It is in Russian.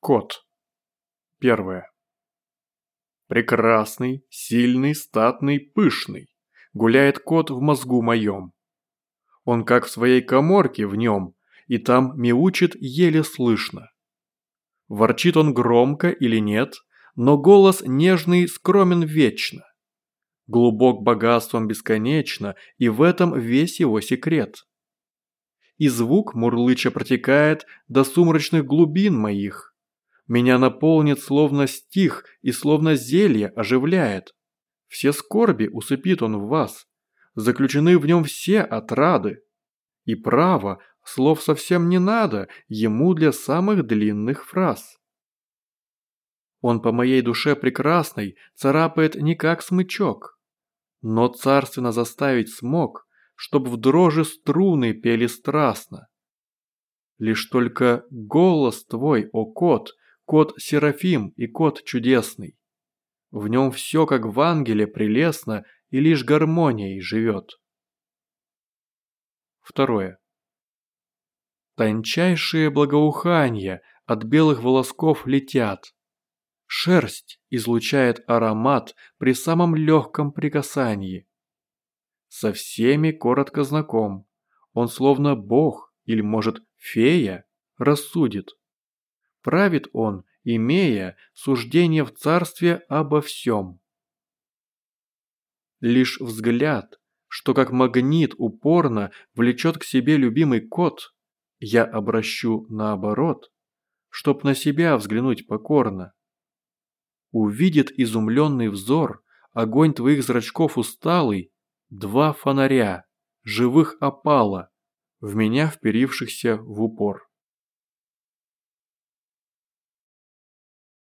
Кот. Первое. Прекрасный, сильный, статный, пышный. Гуляет кот в мозгу моем. Он как в своей коморке в нем, и там мяучит еле слышно. Ворчит он громко или нет, но голос нежный скромен вечно. Глубок богатством бесконечно, и в этом весь его секрет. И звук мурлыча протекает до сумрачных глубин моих, меня наполнит словно стих и словно зелье оживляет. Все скорби усыпит он в вас. Заключены в нем все отрады. И право, слов совсем не надо ему для самых длинных фраз. Он по моей душе прекрасной царапает не как смычок, но царственно заставить смог, чтоб в дрожи струны пели страстно. Лишь только голос твой, о кот, кот Серафим и кот чудесный. В нем все как в ангеле прелестно и лишь гармонией живет. Второе. Тончайшие благоухания от белых волосков летят. Шерсть излучает аромат при самом легком прикасании. Со всеми коротко знаком. Он словно бог или, может, фея рассудит. Правит он, имея суждение в царстве обо всем. Лишь взгляд, что как магнит упорно влечет к себе любимый кот, я обращу наоборот, чтоб на себя взглянуть покорно. Увидит изумленный взор, огонь твоих зрачков усталый, два фонаря, живых опала, в меня вперившихся в упор.